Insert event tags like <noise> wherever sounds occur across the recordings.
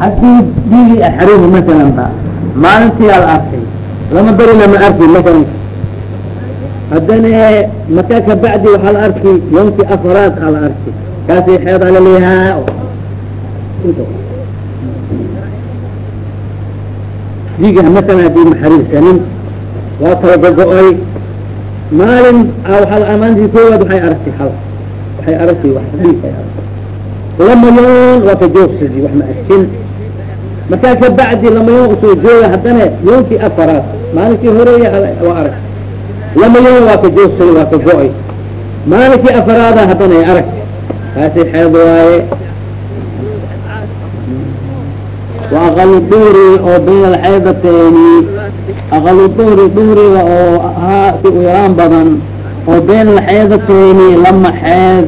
haddii dhiigi axrihi masalan ba maalintii al arkay lama beri lama arki masalan haddana markaa kabacdi waxaa la arki yomkii afraad aa la arki kaasi xeed aa laleeyahaa dhiiga masalan haddii maxariirsanin waa kala gogo-oy maalin maalintii koowaad waxay aragtay hal waxay aragtay wax dhiig ay aragtay lama yoon waa ka joogsadi wax ma arkin markaa kabacdi lama yo soo jooga haddana yoomkii afaraad. Maalinkii horeeye waa arag. Lama yo waa ka joogsay waa ka go'ay. Maalinkii afaraada ah haddana ay arag. Kaasi xeed waaye. Wa aqalu oo bayna alxaydatayni aqalu duhri duhriga oo ahaa si u yaraan badan. Oo bayna alxaydatayni lama xeed.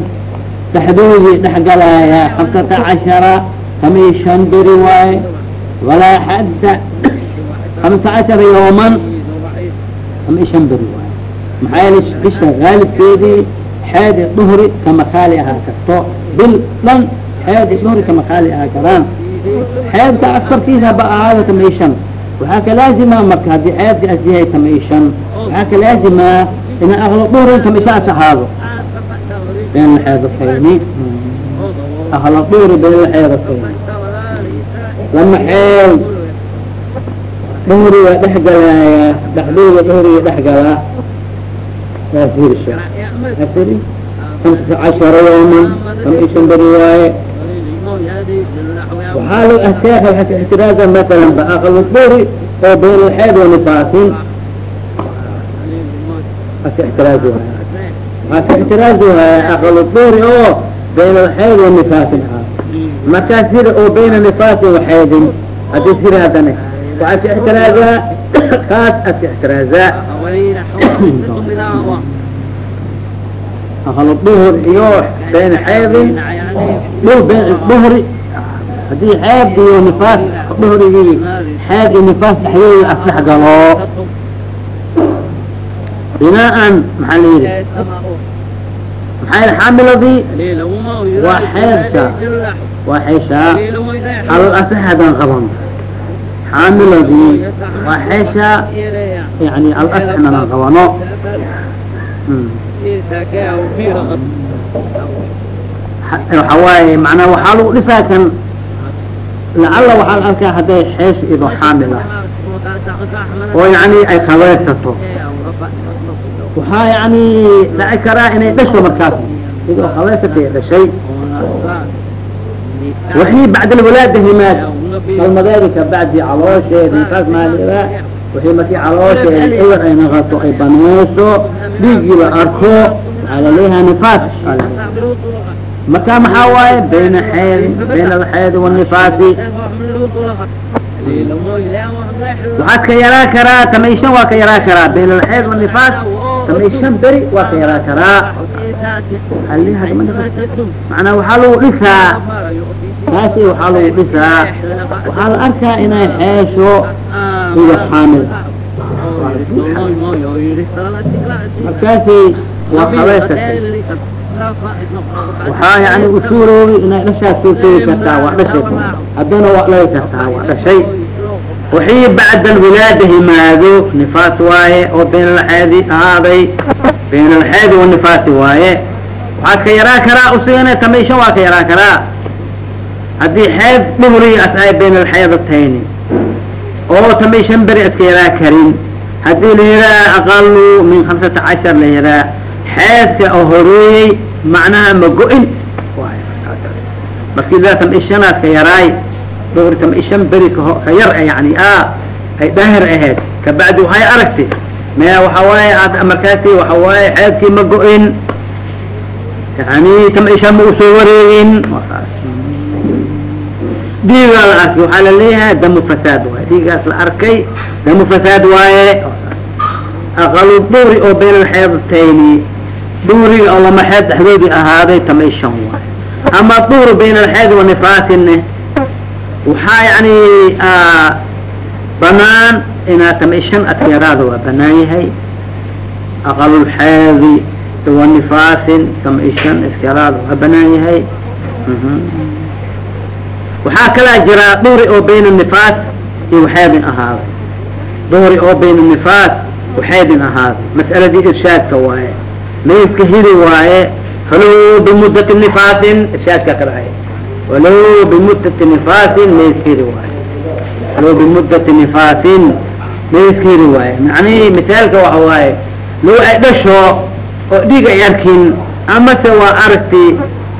Dhexdoodii dhex galaaya cashara kama shan beri waaye walaa xadda hamsa cashara yooman kama shan beri waaye maxaa yeele bisha gaalibkeedii xeedi duhri kama kaali ahaa karto bil dhan xeedi duhri kama kaali ahaa karaan xeedka afartiisa ba ahaada tamaishan waxaa ka laazima marka haddii xeedka as yahay tamaishan waxaa ka laazima ina aklo duhrin tamaisha as ahaado been laxeedatayni akla duhri been laxeedatayni lama xeel duhriga dhex galaaya dhexdooda duhriga dhex galaa asirsha asiri hamsa cashara yooman tamaishan beri waaye waxaa lo sheekha waxa ka ixtiraaza masalan ba aqal duri oo bayn alxeed nifaasin aka ixtiraazi waxaa ka ixtiraazi oo nifaasin ah markaa sida oo bayna nifaasin waxeedin haddii sida haddana. Waxaa ka ixtiraazaa kaas aska ixtiraazaa aqal duhr iyo bayn xeedin dhul bayn duhri haddii xeed iyo nifaas duhrigii xeed iyo nifaas dhexdooda asdhex galo binaan maxaa la yidhi maxaa yidhi xaamiladii waa xeedka waa xeeshaa alal asax haddaan qaban xaamiladii waa xeeshaa yani al asaxna aan qabano waxa waaye manaa waxaa lagu dhisaa kan lacala waxaa la arkaa hadday xeesh ido xaamil ah oo yani ay khabeysato waxaa yani dhaci karaa inay dhasho markaas. Idoo khabeysatay dhashay. Wixii bacd alwalaada himaad dalmadeedi kabacdi caloosheeda nifaas maalida wixii markii caloosheeda ewer ay naqato ay baneyso dhiiggii la arko waxaa la leeyahay nifaas. Marka maxaa waaye? Bayna xeed bayna alxeed wanifaasi waxaad ka yaraa karaa tamaishan waa ka yaraa karaa. Bayna alxeed wanifaas tamaishan beri waa ka yaraa karaa macnaa waxaa lagu dhisaa. Taasi waxaa lagu dhisaa. Waxaa la arkaa inay xeesho iyo xaamil. Markaasi waa qabeysatay waxaa yani usuuroobi inay dhashaa suurtoobi kartaa waa dhashay. Haddana waa dhali kartaa waa dhashay wixii bacda alwilaada himaado nifaas waaye oo bayn alxeedi ahaaday bayn alxeedi wanifaasi waaye waxaad ka yaraa karaa usigana tamaishan waa ka yaraa karaa haddii xeed dhuhri as ay bayn alxeedatayni oo tamaishan beri iska yaraa karin haddii la yihaa aqalu min hamsata cashar la yihaa xeedka oo horeeyey macnaha ma go-in markii daa tamaishanaas ka yaraay dhuhri tamaishan beri ka yar yani ay daahir ahayd kabacdi waxay aragtay maya waxa waaye ad markaasi waxa waaye xeedkii ma go-in. Yani tamaishan ma u soo wareegin. Dhiigaa la arkay waxaa la leeyahay damu fasaad waaye. Dhiigaas la arkay damu fasaad waaye. Aqalu dhuhri oo bayn alxeedatayni dhuhriga oo lama xeed dhexdoodii ahaaday tamaishan waaye. Ama duhri bayn alxeed wanifaasinne waxaa yani banaan inaa tamaishan askaraada waa banaan yahay. Aqalulxeedi wanifaasin tamaishan askaraada waa banaan yahay. Waxaa kalaa jiraa duhri oo bayna nifaas iyo waxaadin ahaaday duhri oo bayna nifaas waxaydin ahaaday mas'aladii irshaadka waaye. Mayska hidi waaye falow bimudati nifaasin irshaadka ka dhahay walow bimudati nifaasin mayska hidi waaye falow bimudati nifaasin mayska hidi waaye macnihii misaalka waxa waaye low ay dhasho oo dhiig ay arkin amase waa aragti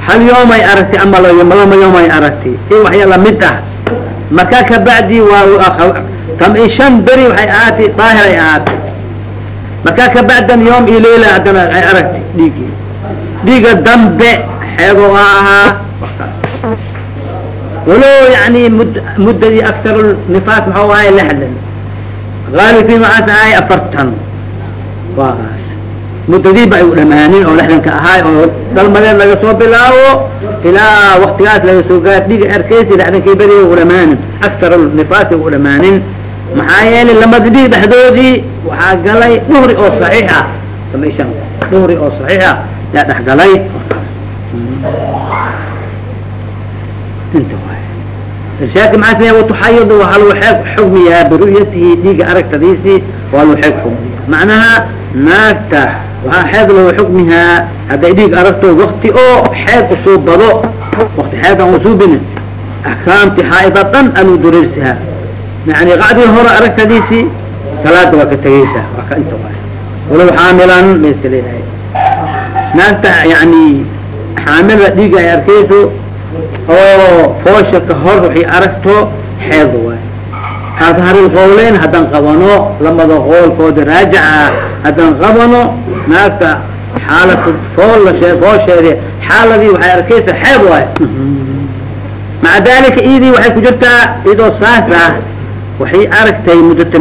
hal yoom ay aragti ama lama yoom ay aragti si waxya la mid ah markaa kabacdi waa tam shan beri waxay ahaatay daahir ay ahaatay markaa kabacdan yoom iyo leila haddana ay aragti dhiigii dhiiga dambe xeego a ahaa walow yani mud muddadii aktar nifaas maxau ahay lixdan gaalibkii maxaas ahay afartan waas muddadiiba u dhamaanin oo lixdanka ahaay oo dhalmadeed laga soo bilaabo ilaa waktigaas laga soo gaar dhiga arkeysi lixdankii beri u dhamaanin aktar nifaasi u dhamaanin maxaa yeelay lamada dhiig dhexdoodii waxaa galay dhuhri oo saxiix ah dhuhri oo saxiix ah yaa dhex inta waay. Irshaadka maxaa sameya watuxayadu waxaa lagu xeeg xugmiyaa biru'yatihi dhiiga aragtadiisii waa lagu xeeg xugmiya macnaha naagta waxaa xeed lagu xukmihaa hadday dhiig aragto wakti oo xeed usuu bado wakti xeedan usuubin axkaamti xaaida dhan aluu dureersihaa yani qacdii hore aragtadiisii salaada waa ka tegeysaa waa ka inta waay. Walow xaamilan ma iska leedahay naagta yani xaamilada dhiiga ay arkeyso oo foosha ka hor waxay aragto xeed waay. Adharil qowleyn haddaan qabano lamada qoolkooda raajica haddaan qabano naagta xaalatu fool foosheedi xaaladii waxay arkeysa xeed waay. Maca dalika idii waxay ku jirtaa idoo saas ah waxay aragtay muddata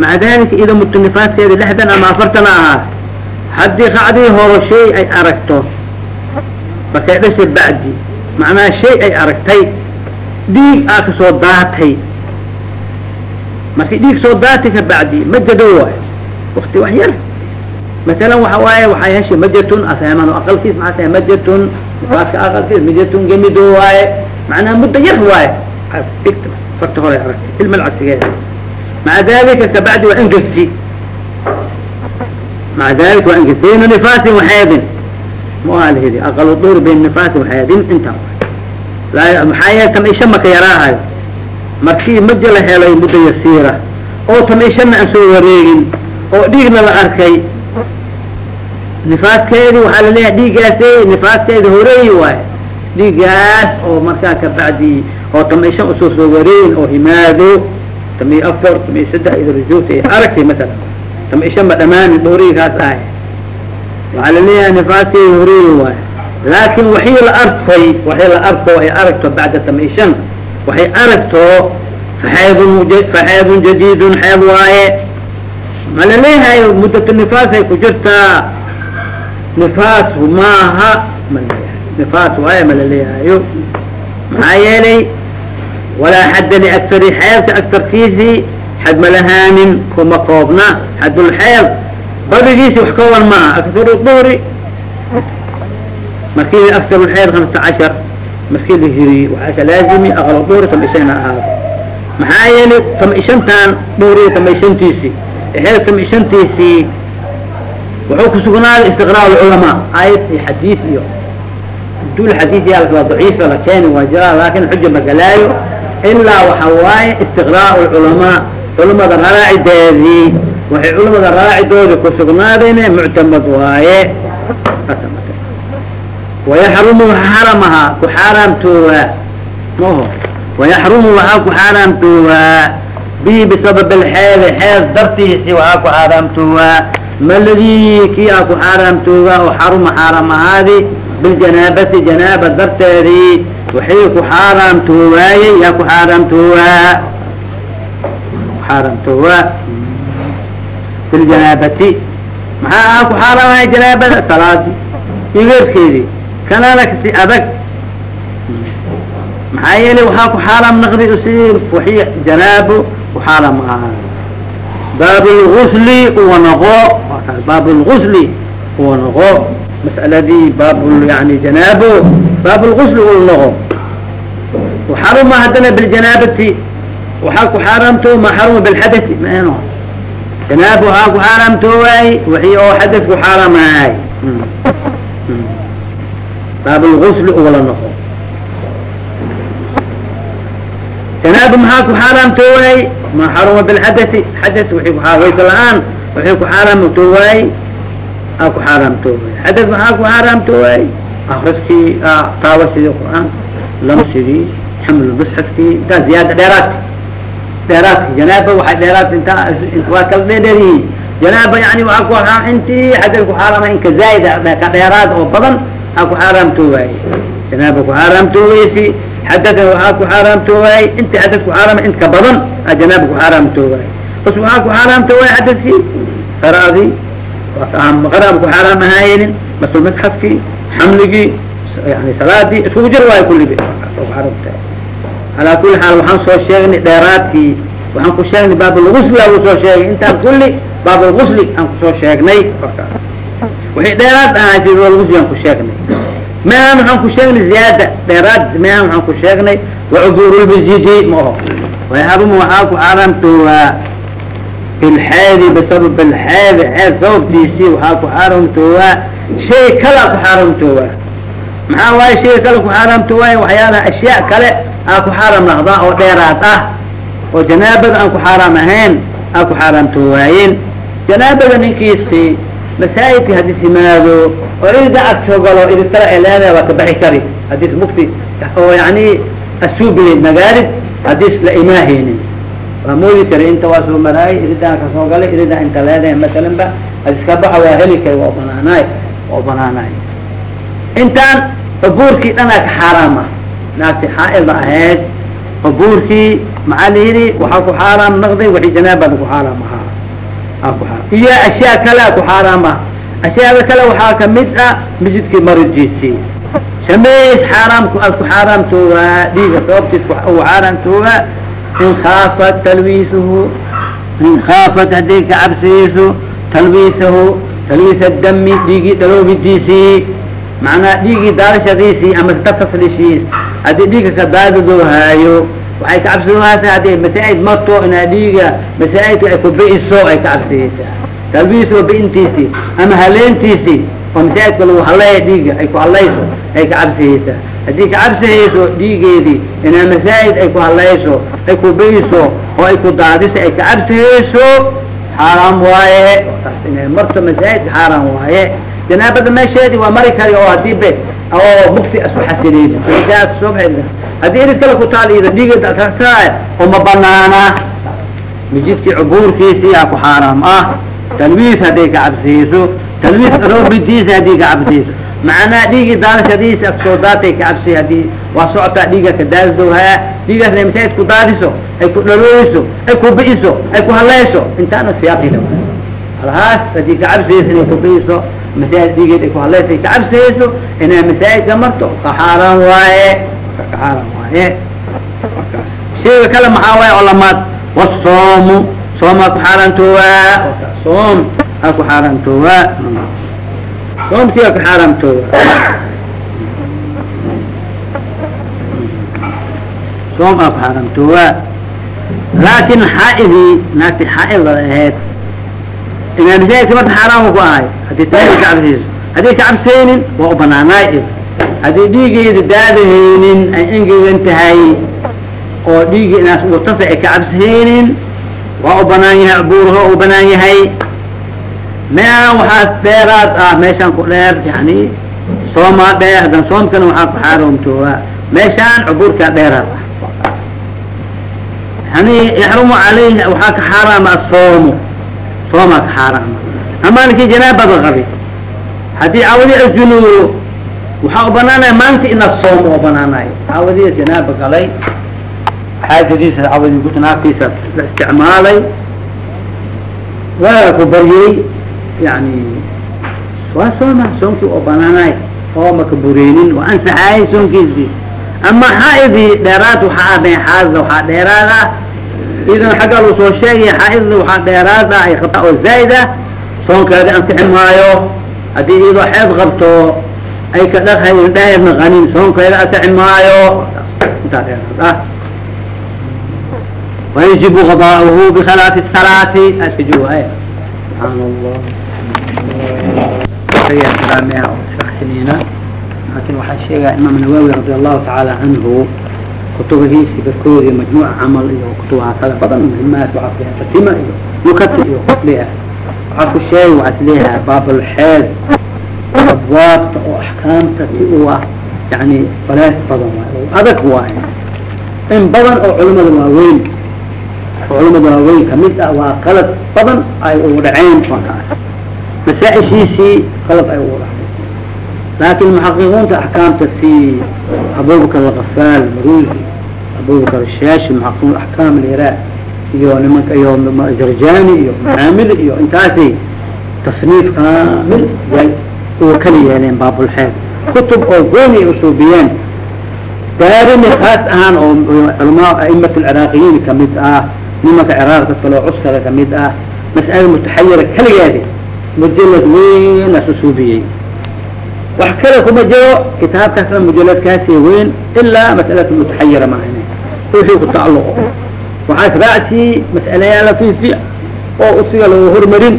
maca dalika mudta nifaaskeeda lixdan ama afartan ahaa haddii qacdii horo ay aragto markay dhasha bacdi macnaha shay ay aragtay dhiig aa ka soo daatay. Markii dhiig soo daatay ka bacdi majado waay. Wakti wax yar. Masalan waxa waaye waxay heshay majatun asheman aqalkiis maxaa tahay majatun nifaaska aqalkiis majatun gemido waaye. Macnaha muddo yar waaye. Dhigta farta hore aragtay ilma lcagsigeeda maca dalika kabacdi waa engegti. Maca dalika waa engegti. Bayna nifaasin waxeedin mualhidi aqalu duur bayna nifaasin waxeedin inta. Maxaa yeele tamaisha maka yaraahayo. Markii maja la helay muddo yasiira oo tamaishana aan soo wareegin oo dhiigna la arkay. Nifaaskeedi waxaa la leeyahay dhiiggaasi nifaaskeedi horeeyi waay dhiiggaas oo markaa kabacdi oo tamaishan u soo soo wareegin oo himaado. Tamiyo afar tamiyo saddex ay aragtay masalan. Tamaisha ma dhamaanin dhorigaas ahay waxaa la leeyahay nifaaskeedi horeeyi waay laakin waxii la arkay waxii la arko ay aragto bacda tamaishan waxay aragto faxeedun faxeedun jadiidun xeed waaye. Ma la leeyahay muddatu nifaasay ku jirtaa? Nifaas maaha ma la leeyahay nifaas waaye ma la leeyahayo. Maxaa yeelay walaa xadda liakari xeedka agtarkiisii xad ma lahaanin kuma koobna. Xadulxeed badigiisi wax kooban maaha aktaru duhri markii aktar xeed hamsa cashar markii la hiriye waxaa laazimi aqal duhri tamaishana ahaado maxaa yeelay tamaishantan duhriga tamaishantiisii xeed tamaishantiisii wuxuu kusugnaaday istiqraa culamaa ayad iyo xadiid iyo dul xadiid yaalka waa daciifa la keeni waa jiraa laakin xuja magalaayo ilaa waxa waaye istiqraa culamaa culamada raacideedii waxay culamada raacidoodii kusugnaadeen muctamad waaye. Wayaxrumu xaramahaa ku xaaraamtoobaa maho wayaxrumu waxaa ku xaaraamtoobaa bi bisabab alxeede xeed dartiisi waxaa ku xaaraamtoobaa maladii kii aa ku xaaraamtoobaa oo xaruma ahaadi biljanaabati janaaba darteedii waxay ku xaaraamtoobaaye yaa ku xaaraamtoobaa biljanaabati maxaa aa ku xaaraamaya janaabada? Salaadi iyo geerkeedii kanana kasi adag. Maxaa yeelay waxaa ku xaaraam naqdi usi waxi janaabo? Ku xaaraam ahaa baab lgusli uwa noqo. Lgusli uwa noqo. Mas'aladii baab yani janaabo baab lgusli noqo. وxaruma haddana biljanaabati waxaa ku xaaraamtooba ma xaruma bilxadai mano janaab waxaa ku xaaraamtoowaay wixii oo xadad ku xaaraamahay baab lgusl ugala noqo. Janaaba maxaa ku xaaraamtoowaay ma xaruma bilxadai xadad wii waysa la'aan waxay ku xaaraamtoowaay aa ku xaaraamtoowaay xadad maxaa ku xaaraamtoowaay akriskii taawashidii qur'aan lamsigii xamlmusxafkii intaa ziyaada dheeraadka dheeraadka janaaba waay dheeraad intaa kala dheedheer yihiin janaaba yani waaa ku araa intii xadad ku xaaraama inka zaaid ka dheeraad oo badan aa ku xaaraamtoowaay janaaba ku xaaraamtooweysi xadadan waxaa ku xaaraamtoowaay inti xadad ku xaaraama intka badan aa janaaba ku xaaraamtoowaay bas waxaa ku xaaraamtoowaay xadadkii qaraadii qaraaba ku xaaraam ahaayenin masul masxafkii xamligii yani salaadii iskugu jir waayo kullibi alaa kuli xaal waxaan soo sheegnay dheeraadkii. Waxaan ku sheegnay baablgusli agu soo sheegay. Intaan kulli baablgusli aan ku soo sheegnay. Waxay dheeraad ahaa bablgusli aan ku sheegnay. Mean waxaan ku sheegnay ziyaada. Dheeraad mean waxaan ku sheegnay. Wacuburulbizidi ma aho wayaharuma waxaa ku xaaraamtoowaa bilxeedi bisabab bilxeedi xeed sababtiisii waxaa ku xaaraamtoowaa shay kalaa ku xaaraamtoowaa maxaa waaye shay kale ku xaaraamtoowaaye waxyaalaha ashyaa kale aa ku xaaraam naqdaa oo dheeraad ah oo janaabada aan ku xaaraam ahayn aa ku xaaraamtoowaayeen janaabada ninkiisi masaajidka hadis yimaado oo irida askoo galo irid kale ay leedahay waa ka baxi kari. Hadis mukti oo yani asuubili magaalid hadis la imaahaynin waa moodi kari inta waa soo maraayay iridaan ka soo galay irida inta leedahay masalan ba hadis ka baxa waa heli kari waa banaanaay waa banaanaay. Intaan cubuurkii dhanaa ka xaaraama naagti xaaida ahayd cubuurkii maxaa la yidhi waxaa ku xaaraam naqday wixii janaabada ku xaaraam ahaa aa ku xaaraam iyo ashyaa kale ku xaaraam ah ashyaada kale waxaa ka mid ah masjidkii maridiisii sameys xaaraamku aad ku xaaraamtoogaa dhiiga sababtiis u xaaraamtoogaa in khaafat talwiisuhu in khaafat haddii ka cabsiyeyso talwiisahu talwiis dami dhiigii dhaloobidiisii macnaa dhiigii daadashadiisii ama dataslishiis haddii dhiiga ka daadadoohaayo waxay ka cabsadoohaysaa haddii masaa'id marto inaa dhiiga masaa'idka ay ku bi'iso ay ka cabsiyeysaa talbiis oo bi'intiisii ama haleentiisii oo masaa'idka lagu haleeya dhiiga ay ku halayso ay ka cabsihaysaa haddii ka cabsihayso dhiigeedii inaa masaa'id ay ku halayso ay ku bi'iso oo ay ku daadiso ay ka cabsihayso xaaraam waaye. Marto masaa'idka xaaraam waaye janaabada meesheedi waa mari kari oo haddii be oo mukti asu xasilin soo haddii irid kale ku taalido dhiiga uma banaana mijidkii cubuurkiisii aa ku xaaraam ah talwiis hadday ka cabsiyeyso talwiis roobintiisa haddii ka cabsiyeyso macnaa dhiigii daadashadiisa askoo daatay ka cabsiy haddii waa socotaa dhiiga ka daadidowhaa dhiigaas inay masaajid ku daadiso ay ku dhalooyso ay ku bi'iso ay ku haleyso intaana siyaaqila alhaas haddii ka cabsiyeyso inay ku bi'iso masaajid dhiigeed ay ku haleyso ay ka cabsiyeyso inay masaajidka marto ka xaaraan waaye ka xaaraan waaye markaas. Shayga kale maxaa waaye olamaad wasoomu soomaa ku xaaraantoowa. Soom aa ku xaaraantoowa. Soomkii ku xaaraamtoowa soom aa ku xaaraamtoowa laakin xaaidii naagti xaaid la aheyd masaajidka marta xaaraam ku ahay haddii taai ka cabsayso haddii ka cabsaynin waa u banaanaay haddii dhiigeeda daadahaynin ay engegan tahay oo dhiigii inaas utasa ay ka cabsahaynin waa u banaan yahay abuurho u banaan yahay mean waxaas dheeraad ah meeshaan ku dheer yani soomaa dheer hadan soomkana waxaa ku xaaraamtoowa meeshaan cubuurkaa dheeraad ah yani yaxrumu calayhi waxaa ka xaaraama asoomu soomaa ka xaaraama amaaninkii janaabada qabi haddii cawadi ajunuudo waxaa u banaanaya maalinta ina soom oo banaanayo cawadiya janaaba galay xaajadiisa cawadi gutnaaftiisaas la isticmaalay waa ku baryey yani waa sooma soomkii oo banaanaay oo maka bureynin waa ansaxaayay soomkiisii ama xaaidii dheeraad waxaa adhay xaaida waxaa dheeraad ah idan xagga lu soo sheegaya xaaidda waxaa dheeraad ah ay qabtaa oo zaa'id ah soonkeedi ansixi maayo haddii iyadoo xeed qabto ay ka dhaqhay dhaheedna qanin soonkeeda ansixi maayo intaa dheeraad ah ويجب غضاؤه بخلاف الصلاة اسجوا هاي سبحان الله شيء كلامها شخصينا لكن waxaa sheegaya imaam nawawi radi allahu tacaala canhu kutubihiisi barkoodi majmuuca camal iyo kutubaha kale badan muhimaat waxaa leeyahay fatima iyo nukata iyo leeyahay waxaa ku sheegay waxaa is leeyahay baabulxeed abwaabta oo axkaamta si uu ah yani balees badan waay oo adag waaye. In badan oo culamada waaweyn oo culamada waaweyn ka mid ah waa qalad badan ay ugu dhaceen markaas masaaishiisii qalad ay ugu dhaceen. Laakin muxaqiqiinta axkaamta si abubakar alkafaal maruzi abubakar ashaashi muxaqiqiin axkaam lira iyo nimanka iyo jarjani iyo macaamili iyo intaasi tasniif kaamil yay kala yeeleen baabulxeed kutub oo gooni ay usuubiyeen daarimi kaas ahaan oo culamaa a'imat alciraaqiyiin ka mid ah nimanka ciraaqka kaloo cuskara ka mid ah mas'ala mutaxayira kaligeedi mujalad weyn usuubiyey wax kale kuma jiro kitaabkaasna mujaladkaasi weyn ilaa mas'alata mutaxayira maahane wixii ku tacalluqo. Waxaas raacsi mas'alayaala fiifiic oo usiga lagu hormarin.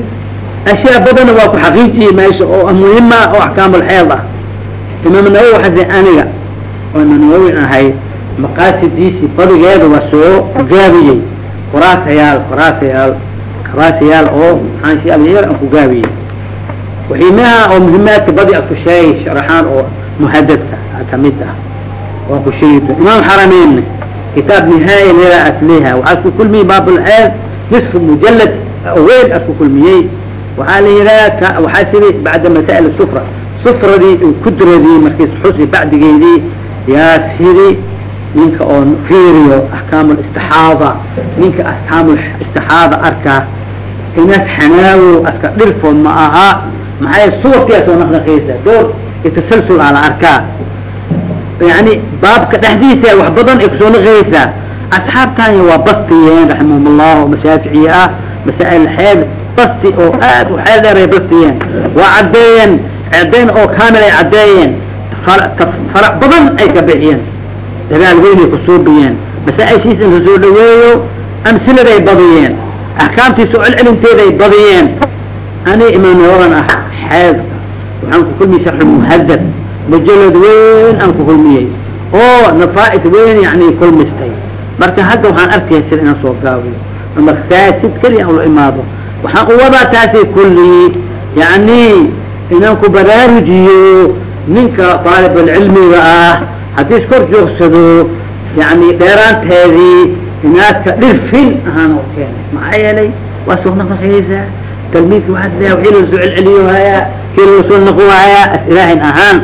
Ashyaa badana waa ku xaqiijiye meesha oo muhima oo axkaamulxeed ah. Imaam nawowi waxaase aniga oo imaam nawowi ahay maqaasidiisii badigeeda waa soo gaabiyey. Kuraasayaal kuraasayaal kuraasayaal oo xaanshiyaal yar aan ku gaabiyey waxiimaha oo muhimaadka badi a ku sheegay sharaxaan oo muhadadka ka mid ah waan ku sheegi imaam xarameyn kitaab nihaaya lera asliha waxaa isku kulmiyey baabulxeed nisfu mujalad weyn asku kulmiyey waxaa la yidhaha waxaa siri bacda masaa'il sufra sufradii kudradii markiis xusi bacdigeedii yaa siri ninka oo fiiriyo axkaam istixaada ninka axkaam istixaada arkaa inaas xanaawo aska dhirfood ma aha maxay suwartiyaa soo naqnaqaysa door itasalsul aa la arkaa yani baabka dhexdiisa wax badan ay ku soo naqaysaa asxaabtanya waa bastiyeen raximahum allah oo mashaaficiye ah masaa'il xeed basti oo aad xeel dheer ay bastiyeen waa caddeeyeen caddeyn oo kaamil ay caddeeyeen farac badan ay ka bixiyeen dagaal weynay kusuubiyeen masaa-ishiisa in la soo dhaweeyo amsiladay badiyeen axkaamtii soo celcelinteeday badiyeen ani imaam nawawan ah xeedka waxaan ku kulmiyey sharxu muhadab mujalad weyn aan ku kulmiyey oo nafaa-is weyn yani kulmistay marka hadda waxaan arkaya sida inaan soo gaabiyo makaasid keliya aan la imaado waxaan u wadaa taasi kulli yani inaan ku baraarujiyo ninka daalibulcilmiga ah haddii iskor joogsado yani dheeraanteedii inaaska dhirfin ahaan oo keenay maxaa yeelay waa soo naqnaqaysaa talmiidka waxaas leeyahay wixii la soo celceliyo hayaa kii la soo naqo hayaa as-ilaahin ahaan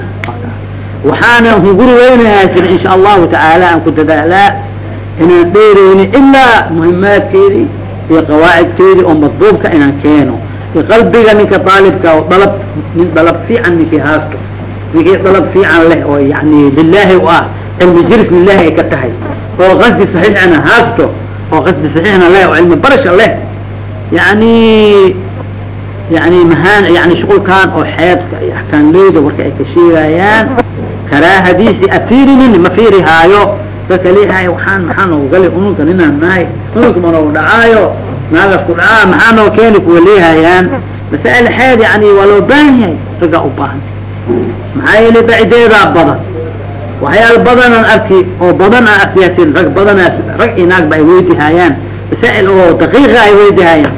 waxaana hunguri weynayaa sida insha allahu tacaala aan ku dadaalaa inaan dheereyni ilaa muhimaadkeedii iyo qawaacidkeedii oo madbuubka inaan keeno iyo qalbiga ninka daalibka oo dalab nin dalab fiican ninkii haasto ninkii dalab fiican leh oo yani lilaahi u ah cilmi jiris lilahi ay ka tahay oo qasdi saxiixana haasto oo qasdi saxiixna leh oo cilmi barasha leh yani yani mahaan yani shuqulkan oo xeedka iyo axkaamleyda warka ay ka sheegayaan. Karaahadiisi afiirinin ma fiirihaayo dadka leehaayo waxaan maxaa noogu gali ununka ninaan nahay? Ununka ma noogu dhacaayo. Naagaas ku dhacaa maxaa noo keeni kuwa leehayaan masaa'il xeed yani waa loo baahan yahay raggaa u baahan. Maxaa yeelay bacideedaa badan. Waxyaala badanaan arki oo badan aan arkiyaasin rag badanaa rag iyo naagba ay weydihaayaan masaa'il oo daqiiqa ay weydihaayaan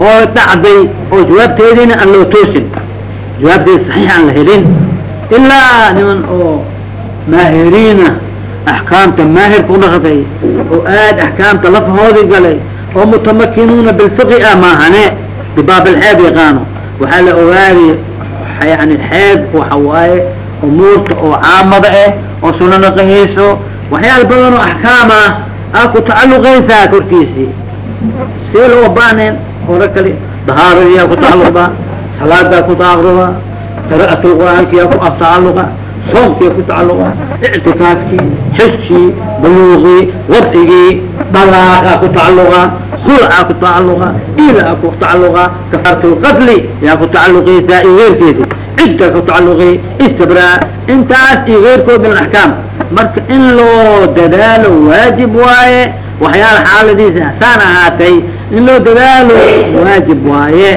oo dhacday oo jawaabteediina aan loo toosin jawaabteeda saxiix aan la helin ilaa niman oo maahiriina axkaamta maahir ku dhaqday oo aad axkaamta lafahoodi galay oo mutamakinuuna bilfiqi ah maahane bibaab alxeed yaqaano waxaa la ogaadi yani xeed waxa waaye umuurta oo caamada ah oo suna naqahayso waxyaala badan oo axkaam ah aa ku tacaluqaysaa korkiisii see loo baaneen hore kale dahaaradiyaa ku tacaluqda salaadaa ku tacaluqa qira'atul qur'aankiyaa ku tacaluqa soomkiyaa ku tacaluqa ictikaafkii xijkii buluuqii wadcigii dalaaqa ku tacaluqa hulcaa ku tacaluqa ilaa ku tacaluqa kafaaratul qatli yaa ku tacaluqaysaa iyo weerkeedi cidda ku tacaluqi istibra intaas iyo keyrkood min axkaam marka in loo dadaalo waajib waaye waxyaala xaaladiisa ahsaan ahaatay in loo dadaalo waajib waaye.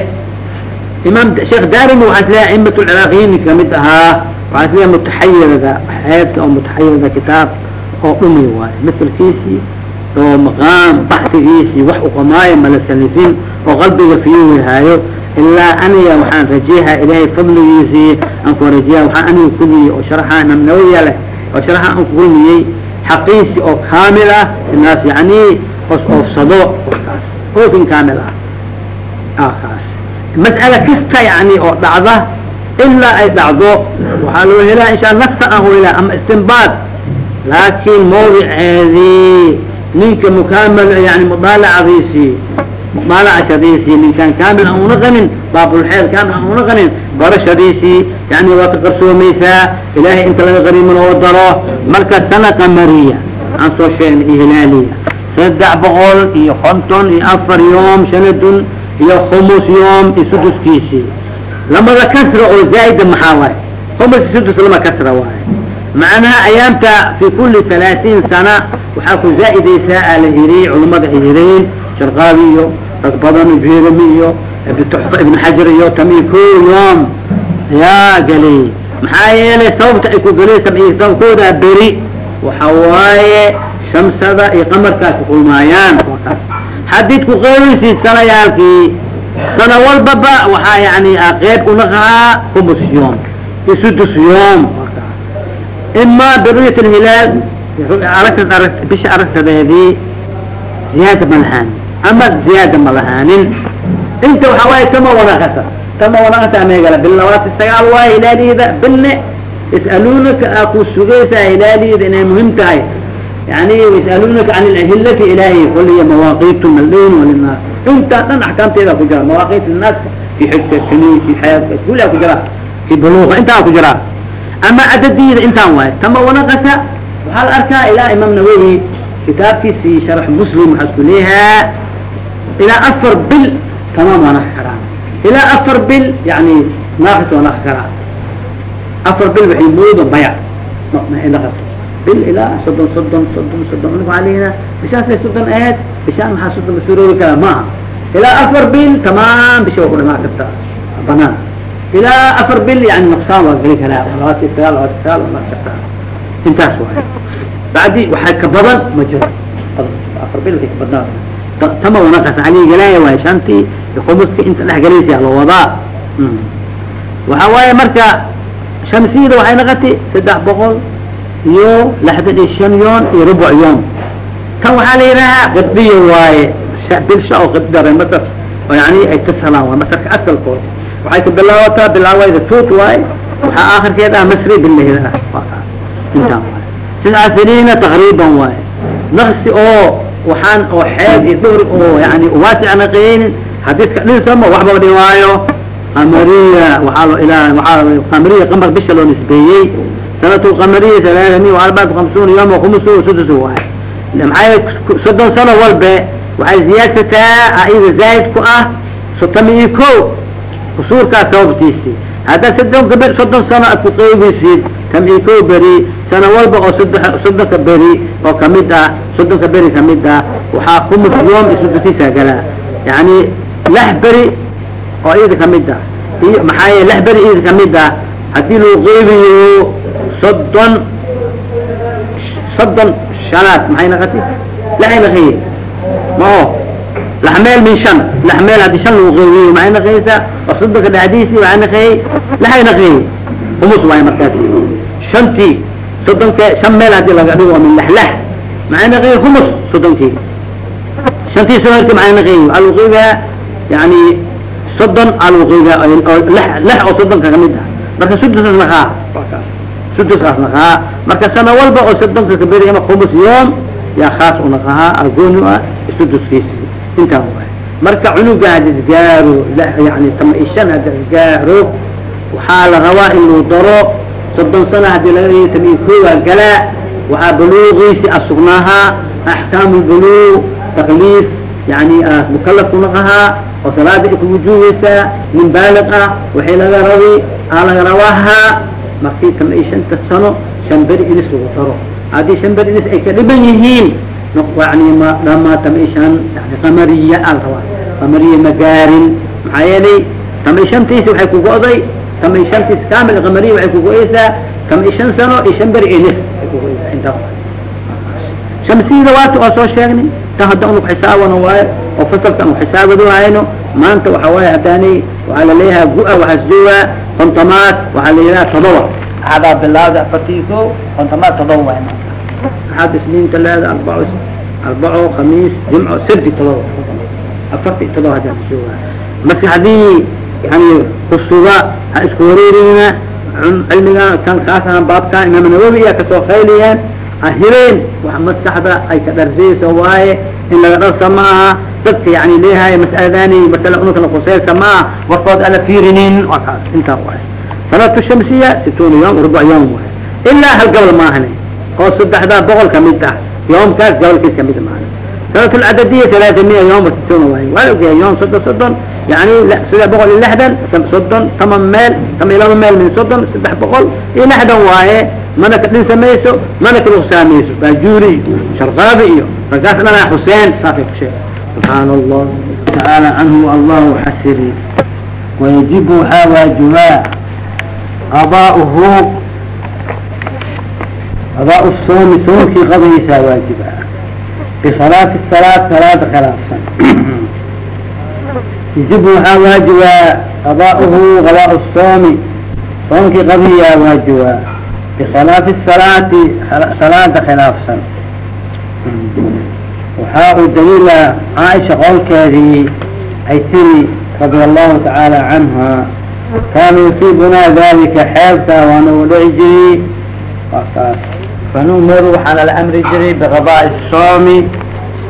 Imaam sheekh darimi waxaa is leeyahay aimat lciraaqiyiin ka mid ahaa waxaa is leeyahay mutaxayirada xeebta oo mutaxayirada kitaab oo dhumi waaye. Masalkiisii oo maqaam baxsigiisii wax uqamaayo mala sanifin oo qalbiga fiyuhaayo ilaa aniga waxaan rajeehaa ilaahay fadligiisii aan ku rajeeya waxaan aniga kulmiyey oo sharaxa imaam nawawiya leh oo sharaxa aan kulmiyey xaqiisi oo kaamil ah inaas yani os oofsado kaas oofin kaamil ah kaas mas'ala kasta yani oo dhacda ilaa ay dhacdo waxaa loo helaa insha nasa ah helaa ama istinbaad laakiin mawdiceedii ninka mukamal yani mudaalacadiisii mudaalacashadiisii ninkaan kaamil aan unaqanin baabulxeed kaamil aan unaqanin barashadiisii yani waa ka qarsoomaysaa ilaahay inta laga qariimo loo daro marka sana qamariya aan soo sheegnay iyo hilaaliya saddex boqol iyo konton iyo afar yoom shanadun iyo khumus yoom iyo suduskiisii lamada kasra oo zaa'ida maxaa waaye? Khumus iyo sudus lama kasra waaye. Macnaha ayaamta fi kuli halaaثiin sana waxaa ku zaa'idaysaa a la yiri culamada ay yireen sharqaabi iyo rag badan jerami iyo ibtuxfa ibn xajar iyo tami ko yoom. Yaa gelay maxaa yeelay sababta ay ku gelay sababkooda beri. Waxa waaye shamsada iyo qamarkaa ku kulmaayaan wakaas haddiid ku qeybeysid sanayaalkii sana walbaba waxaa yani qeyb unaqahaa kumus yoom iyo sudus yoom. Ima biruyat hilaal bisha aragtadeedii ziyaada ma lahaanin ama ziyaada ma lahaanin. Inta waxaa waaye tama wanaqasa tama wanaqasa meegala bil labaatan sagaal waaye hilaaliyada bilne yas'aluunaka aa ku sugaysaa hilaaliyada inay muhiim tahay. Yani yas'aluunaka can hilati ilaahi kuliya mawaaqitu malin walinaas intaa dhan axkaamteeda ku jira mawaaqit linaaska fi xigta kini fi xayaadka kulia ku jira fi buluuqa intaa ku jira. Ama cadadiida intaan waayo tama wanaqasa waxaa la arkaa ilaa imaam nawawi kitaabkiisii sharx muslim waxaa isku leeyahaa ilaa afar bil tamaam waa naqi karaa ilaa afar bil yani naaqis waa naqi karaa afar bil waxay mooda bayac naqato bil ilaa soddon soddon soddon soddon waxaa leeyahaa bishaas lay soddon aheyd bishaan maxaa soddon la suuroobi karaa maaha ilaa afar bil tamaam bisha waa ku dhamaa kartaa banaan ilaa afar bil yani nuqsaan waa geli karaa labaatan sagaal labaatan sagaal waa naqi kartaa intaas waay bacdi waxay ka badan ma jiro afar bil waxay ka badnaa tama wanaqas ali galaaya waay shantii khumuska inta dhex galaysa loo wadaa. Waxa waaye marka shamsiyada waxay naqati saddex boqol iyo lixdan iyo shan yoon iyo rubuc yoom tan waxaa la yidhahaa qibdiya waaye bilsha oo qibdare masar oo yani ay tasalaan waa masarka asalkooda waxay ka bilaabataa bilaawayda tuut waaye waxaa aakhirkeed ah masri bilahida waa kaas. Intaan waay tisca siniina taqriiban waaye. Naqsi oo waxaan oo xeed iyo duhri oo yani waasic naqeynin hadiiska dhinsama waxba dhimaayo qamariya waaa waaa qamariya qamar bisha loo nisbeeyey. Sanat lqamariya salaami arbaat hamsuun yom khumus sudus waay maxaa soddon sano walbe waxay ziyaadsataa ida zaa'id ku ah soddon iyo ko kusuurkaas sababtiisi haddaad soddonka ber soddon sano aad ku qeybisid tam iyo ko beri sana walba oo sod soddonka beri oo ka mid ah soddonka beri ka mid ah waxaa kumus yoom isudutiisa galaa yani lix beri oo iyada ka mid ah. Maxaa yele lix beri iyada ka mid ah haddii lagu qeybiyo soddon soddon shanaad maxay naqati lixay naqaye ma o laxmeel min shan laxmeel haddii shan lagu qeybiyo maxay naqaysaa? Oo soddonka dhexdiisi waxay naqeeyey lixay naqeeyey kumus waayo markaas shantii soddonka shan meel haddii laga dhigo min lexlex maxay naqeeyey kumus soddonkii shantii somarki maxay lagu qeybiyaa yani soddon qeybiyaa oo lex oo soddonka ka mid ah. Marka sudusaas naqaa kaas sudusaas naqaa marka sana walba oo soddonka kaberi ama kumus yoom yaa khaas u naqahaa agooni ah suduskiisi intaa waay. Marka cunuga had isgaaro yani tama i shan hadda isgaaro waxaa la rabaa in luu daro soddon sana haddii laga dhigo tama i koogaa galaa. Waxaa buluugiisi asugnaahaa axkaam lbuluug takliif yani mukalaf ku naqahaa oo salaada ay kuwujuubeysaa nin baaliq ah waxay laga rabi aa laga rabahaa markii tama iyo shanta sano shan beri inis lagu daro. Haddii shan beri inis ay ka dhiban yihiin yani ma dhamaa tama shan yani qamariya aa la rabaa. Qamariya ma gaarin maxaa yeelay tama shantiisi waxay ku go'day tama iyo shantiis kamil qamariya waxay ku go-eysaa tama iyo shan sano iyo shan beri go-eysaa intaa shamsiyada waata waa soo sheegnay tan hadda unu xisaabana waayo oo fasalka anu xisaabadu hayno maanta waxa waaye haddaani waxaa la leeyahay gu-a waxaa joogaa kontomaad waxaa la yidhaha todoba axadaa bilaawda afartii ko kontomaad todoba waay maanta axaad isniinta leeda arbaco arbaco khamiis jimco sabti todoba afarti todoba haddaa joogaa marka haddii yani kusuga ha isku wareerina cilmigan kan kaas ahaan baabkan imaam nawowi iya ka soo qayliyeen ahireen wax maskaxda ay ka dharsaysa waaye in laga dharsa ma aha dadka yani leeyahay mas'aladani masala unukana khuseysa ma aha warkood ala fiirinin waa kaas intaa waaye salatu shamsiya situuna yom rubuc yom waaye ilaa hal gobol maahane oo saddexdaa boqol ka mid ah yoomkaas gobolkiis ka mid maahan salatu lcadadiya talaata miya yom situuna waaye waa la ogyahay yom soddon soddon yani sida boqol iyo lixdan soddon taman meel tama iyo laba meel min soddon saddex boqol iyo lixdan waaye mana ka dhinsamayso mana ka nuqsaamayso baajuuri iyo sharqaabi iyo raggaas dhanaa xuseen saasay ku sheega subxaana allah tacaala canhu allahu xasiri wayajibu waxaa waajibaa qadaa'uhu qadaa'u soomi soomkii qadaysaa waajiba bisalaati salaat salaada khilaafsan yajibu waxaa waajibaa qadaa'uhu qadaa'u soomi soomkii qadiyaa waajibaa bkhilaafi salaati salaada khilaafsan waxaa uu daliila caaisha qowlkeedii ay tiri radia allahu tacaala canha kaana yusiibunaa dalika xeebta waana u dhici jiray waa kaas fanu'maru waxaa nala amri jiray biqadaa'i soomi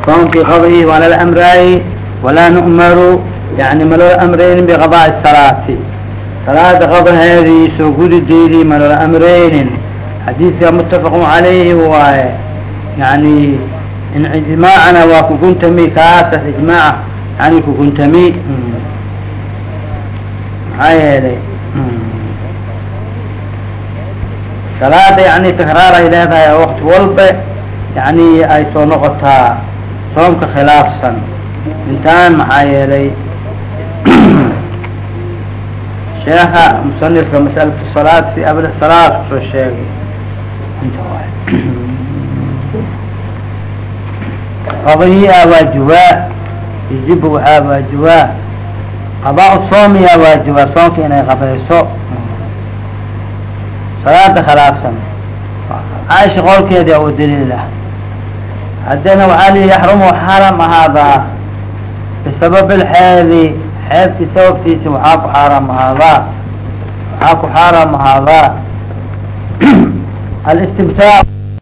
soomkii qadii waa nala amraayey walaa nu'maru yani ma loola amraynin biqadaa'i salaati salaada qadaheedii soo gudideydii ma loola amreynin xadiidka mutafaqun calayhi waaye yani in ijmaacana waa kukuntami kaasas ijmaaca yani kukuntami maxaa yeelay salaada yani tikraar ay leedahay wakti walba yani ay soo noqotaa soomka khilaafsan intaan maxaa yeelay sheeka musanifka masalatu salaat fi abl salaat ku soo sheegay. Qadayiha waajibaa yajibu waxaa waajibaa qadaa soomiyaa waajibaa soomka inay qabayso salaada khilaafsan. Caaisha qolkeeda oo daliilah haddana waxaa lihi yaxrumu xaram ahaadaa bisabab lxeedi xeedkii sababtiisa waxaa ku xaaraam ahaadaa waxaa ku xaaraam ahaadaa <clears throat>